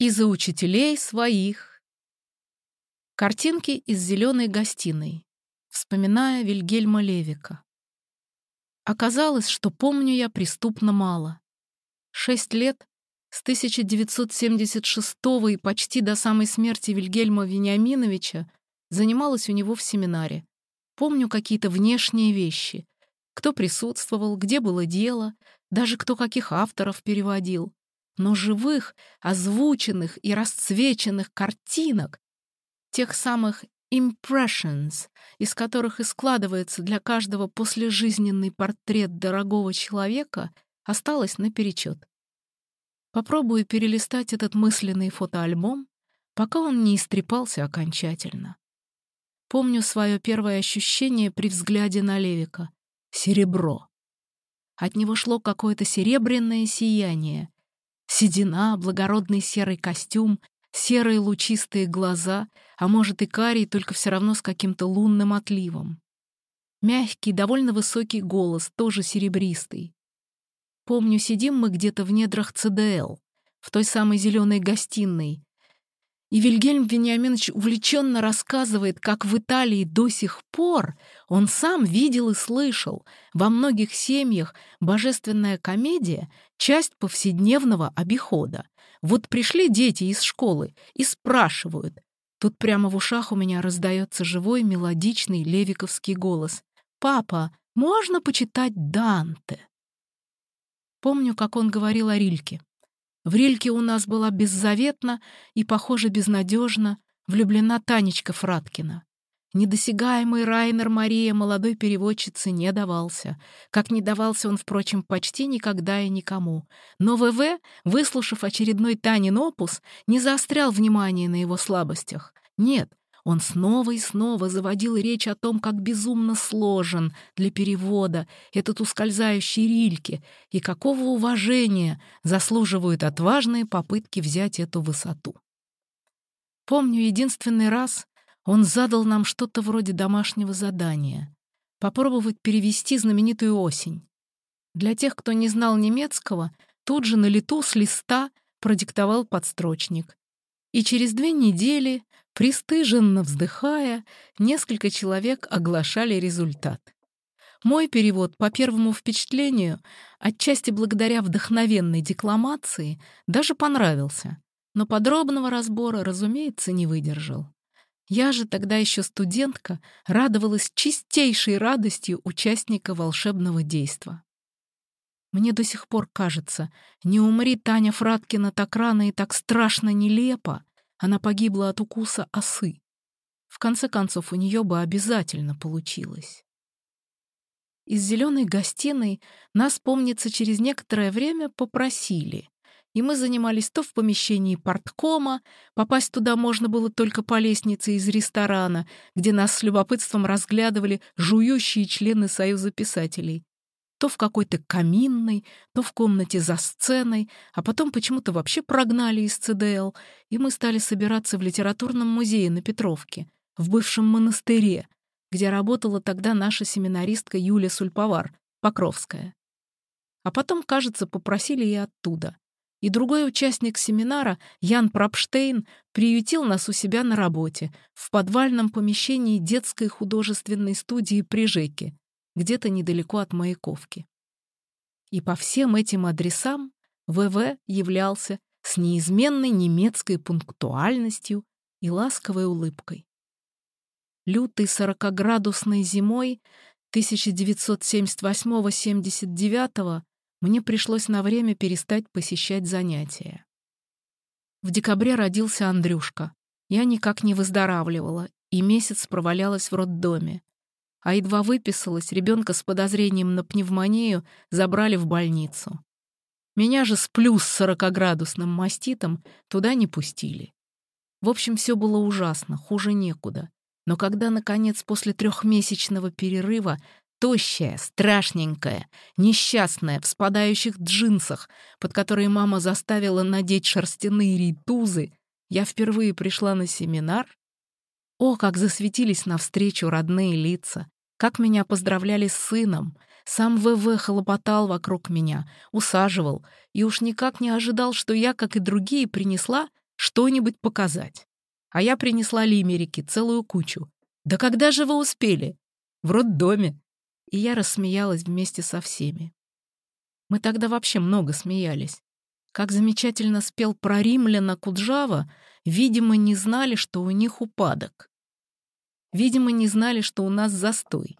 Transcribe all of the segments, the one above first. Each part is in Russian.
И за учителей своих. Картинки из зеленой гостиной, вспоминая Вильгельма Левика. Оказалось, что помню я преступно мало. Шесть лет, с 1976 и почти до самой смерти Вильгельма Вениаминовича, занималась у него в семинаре. Помню какие-то внешние вещи. Кто присутствовал, где было дело, даже кто каких авторов переводил но живых, озвученных и расцвеченных картинок, тех самых impressions, из которых и складывается для каждого послежизненный портрет дорогого человека, осталось наперечет. Попробую перелистать этот мысленный фотоальбом, пока он не истрепался окончательно. Помню свое первое ощущение при взгляде на Левика — серебро. От него шло какое-то серебряное сияние, Седина, благородный серый костюм, серые лучистые глаза, а может и карий, только все равно с каким-то лунным отливом. Мягкий, довольно высокий голос, тоже серебристый. Помню, сидим мы где-то в недрах ЦДЛ, в той самой зеленой гостиной, и Вильгельм Вениаминович увлеченно рассказывает, как в Италии до сих пор он сам видел и слышал. Во многих семьях божественная комедия — часть повседневного обихода. Вот пришли дети из школы и спрашивают. Тут прямо в ушах у меня раздается живой мелодичный левиковский голос. «Папа, можно почитать Данте?» Помню, как он говорил о Рильке. В Рильке у нас была беззаветно и, похоже, безнадежно влюблена Танечка Фраткина. Недосягаемый Райнер Мария молодой переводчице не давался. Как не давался он, впрочем, почти никогда и никому. Но ВВ, выслушав очередной Танин опус, не заострял внимание на его слабостях. Нет, он снова и снова заводил речь о том, как безумно сложен для перевода этот ускользающий рильки и какого уважения заслуживают отважные попытки взять эту высоту. Помню, единственный раз он задал нам что-то вроде домашнего задания — попробовать перевести знаменитую «Осень». Для тех, кто не знал немецкого, тут же на лету с листа продиктовал подстрочник. И через две недели Пристыженно вздыхая, несколько человек оглашали результат. Мой перевод по первому впечатлению, отчасти благодаря вдохновенной декламации, даже понравился, но подробного разбора, разумеется, не выдержал. Я же тогда еще студентка радовалась чистейшей радостью участника волшебного действа. Мне до сих пор кажется, не умри Таня Фраткина так рано и так страшно нелепо, она погибла от укуса осы. В конце концов, у нее бы обязательно получилось. Из зеленой гостиной нас, помнится, через некоторое время попросили, и мы занимались то в помещении порткома, попасть туда можно было только по лестнице из ресторана, где нас с любопытством разглядывали жующие члены Союза писателей, то в какой-то каминной, то в комнате за сценой, а потом почему-то вообще прогнали из ЦДЛ, и мы стали собираться в литературном музее на Петровке, в бывшем монастыре, где работала тогда наша семинаристка Юлия Сульповар, Покровская. А потом, кажется, попросили и оттуда. И другой участник семинара, Ян Пропштейн, приютил нас у себя на работе, в подвальном помещении детской художественной студии при ЖЭКе, где-то недалеко от Маяковки. И по всем этим адресам ВВ являлся с неизменной немецкой пунктуальностью и ласковой улыбкой. Лютой сорокоградусной зимой 1978-79 мне пришлось на время перестать посещать занятия. В декабре родился Андрюшка. Я никак не выздоравливала и месяц провалялась в роддоме а едва выписалась, ребенка с подозрением на пневмонию забрали в больницу. Меня же с плюс сорокоградусным маститом туда не пустили. В общем, все было ужасно, хуже некуда. Но когда, наконец, после трехмесячного перерыва тощая, страшненькая, несчастная, в спадающих джинсах, под которые мама заставила надеть шерстяные рейтузы, я впервые пришла на семинар, о, как засветились навстречу родные лица! Как меня поздравляли с сыном! Сам ВВ хлопотал вокруг меня, усаживал, и уж никак не ожидал, что я, как и другие, принесла что-нибудь показать. А я принесла лимерики, целую кучу. Да когда же вы успели? В роддоме. И я рассмеялась вместе со всеми. Мы тогда вообще много смеялись. Как замечательно спел про римляна Куджава, видимо, не знали, что у них упадок. Видимо, не знали, что у нас застой.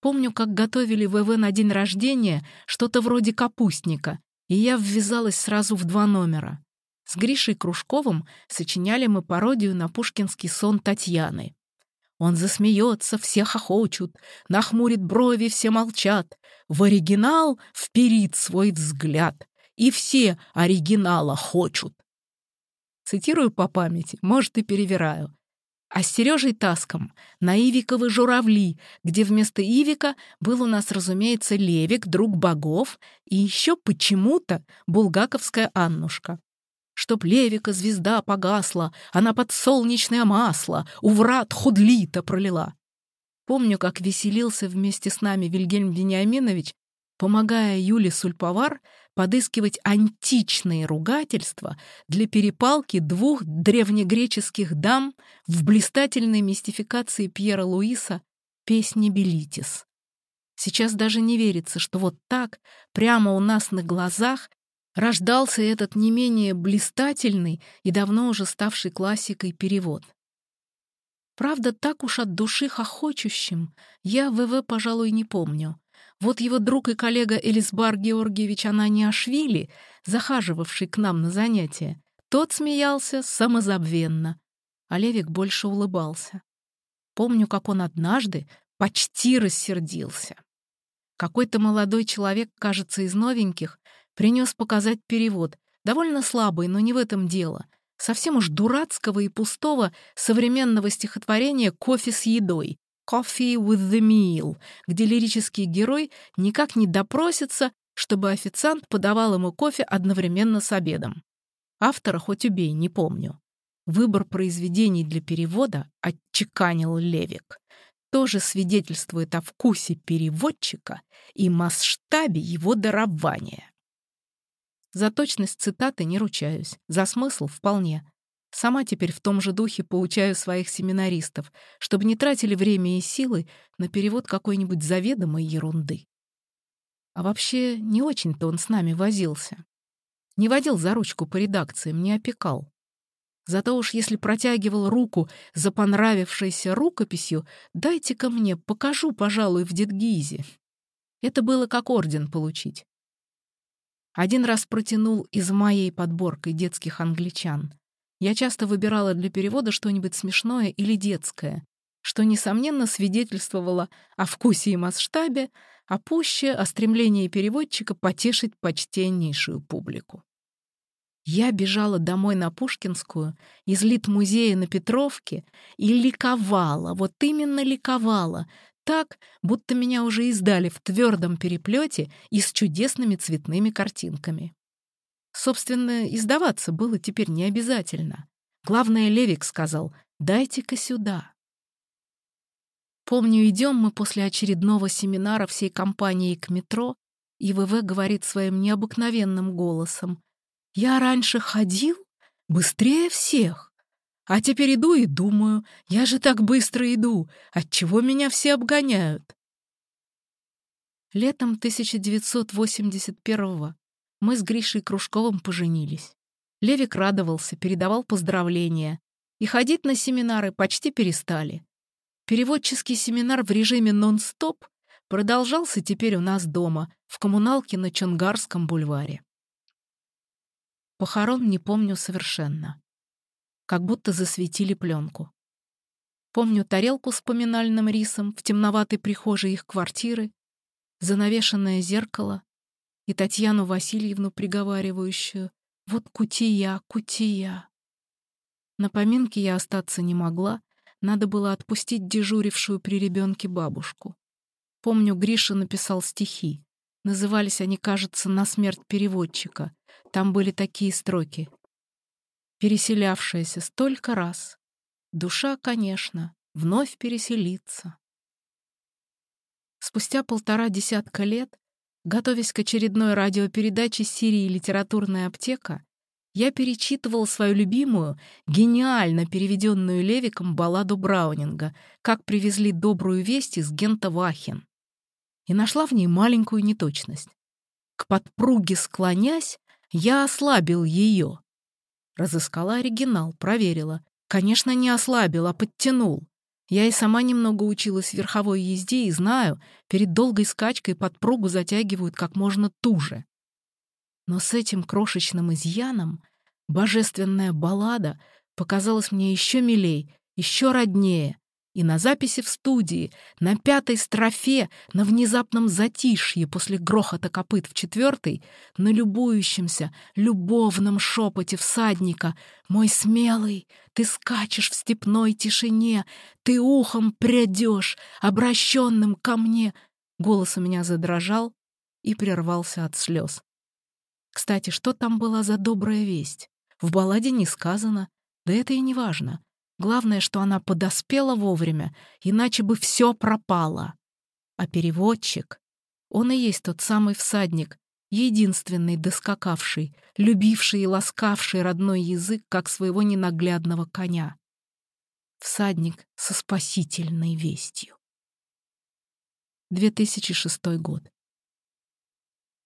Помню, как готовили ВВ на день рождения что-то вроде капустника, и я ввязалась сразу в два номера. С Гришей Кружковым сочиняли мы пародию на пушкинский сон Татьяны. Он засмеется, все хохочут, нахмурит брови, все молчат. В оригинал вперит свой взгляд, и все оригинала хочут. Цитирую по памяти, может, и перевираю. А с Сережей Таском на Ивиковы журавли, где вместо Ивика был у нас, разумеется, Левик, друг богов, и еще почему-то булгаковская Аннушка. Чтоб Левика звезда погасла, она под солнечное масло у врат худлита пролила. Помню, как веселился вместе с нами Вильгельм Вениаминович, помогая Юле Сульповар подыскивать античные ругательства для перепалки двух древнегреческих дам в блистательной мистификации Пьера Луиса «Песни Белитис». Сейчас даже не верится, что вот так, прямо у нас на глазах, рождался этот не менее блистательный и давно уже ставший классикой перевод. Правда, так уж от души хохочущим я ВВ, пожалуй, не помню. Вот его друг и коллега Элисбар Георгиевич Ананиашвили, захаживавший к нам на занятия, тот смеялся самозабвенно, а Левик больше улыбался. Помню, как он однажды почти рассердился. Какой-то молодой человек, кажется, из новеньких, Принес показать перевод. Довольно слабый, но не в этом дело. Совсем уж дурацкого и пустого современного стихотворения «Кофе с едой» «Coffee with the meal», где лирический герой никак не допросится, чтобы официант подавал ему кофе одновременно с обедом. Автора хоть убей, не помню. Выбор произведений для перевода отчеканил Левик. Тоже свидетельствует о вкусе переводчика и масштабе его дарования. За точность цитаты не ручаюсь, за смысл вполне. Сама теперь в том же духе поучаю своих семинаристов, чтобы не тратили время и силы на перевод какой-нибудь заведомой ерунды. А вообще, не очень-то он с нами возился. Не водил за ручку по редакциям, не опекал. Зато уж если протягивал руку за понравившейся рукописью, дайте-ка мне, покажу, пожалуй, в Дедгизе. Это было как орден получить. Один раз протянул из моей подборкой детских англичан. Я часто выбирала для перевода что-нибудь смешное или детское, что, несомненно, свидетельствовало о вкусе и масштабе, а пуще о стремлении переводчика потешить почтеннейшую публику. Я бежала домой на Пушкинскую, из Лит-музея на Петровке, и ликовала, вот именно ликовала, так, будто меня уже издали в твердом переплете и с чудесными цветными картинками. Собственно, издаваться было теперь не обязательно. Главное, Левик сказал «дайте-ка сюда». Помню, идем мы после очередного семинара всей компании к метро, и ВВ говорит своим необыкновенным голосом «Я раньше ходил быстрее всех, а теперь иду и думаю, я же так быстро иду, отчего меня все обгоняют? Летом 1981-го мы с Гришей Кружковым поженились. Левик радовался, передавал поздравления. И ходить на семинары почти перестали. Переводческий семинар в режиме нон-стоп продолжался теперь у нас дома, в коммуналке на Чонгарском бульваре. Похорон не помню совершенно как будто засветили пленку. Помню тарелку с поминальным рисом в темноватой прихожей их квартиры, занавешенное зеркало и Татьяну Васильевну, приговаривающую «Вот кутия, кутия». На поминке я остаться не могла, надо было отпустить дежурившую при ребенке бабушку. Помню, Гриша написал стихи. Назывались они, кажется, «На смерть переводчика». Там были такие строки переселявшаяся столько раз. Душа, конечно, вновь переселится. Спустя полтора десятка лет, готовясь к очередной радиопередаче серии «Литературная аптека», я перечитывал свою любимую, гениально переведенную Левиком балладу Браунинга «Как привезли добрую весть из Гента Вахен» и нашла в ней маленькую неточность. К подпруге склонясь, я ослабил ее. Разыскала оригинал, проверила. Конечно, не ослабил, а подтянул. Я и сама немного училась верховой езде и знаю, перед долгой скачкой подпругу затягивают как можно туже. Но с этим крошечным изъяном божественная баллада показалась мне еще милей, еще роднее, и на записи в студии, на пятой строфе, на внезапном затишье после грохота копыт в четвертой, на любующемся, любовном шепоте всадника «Мой смелый, ты скачешь в степной тишине, ты ухом прядешь, обращенным ко мне!» Голос у меня задрожал и прервался от слез. Кстати, что там была за добрая весть? В балладе не сказано, да это и не важно. Главное, что она подоспела вовремя, иначе бы все пропало. А переводчик, он и есть тот самый всадник, единственный доскакавший, любивший и ласкавший родной язык, как своего ненаглядного коня. Всадник со спасительной вестью. 2006 год.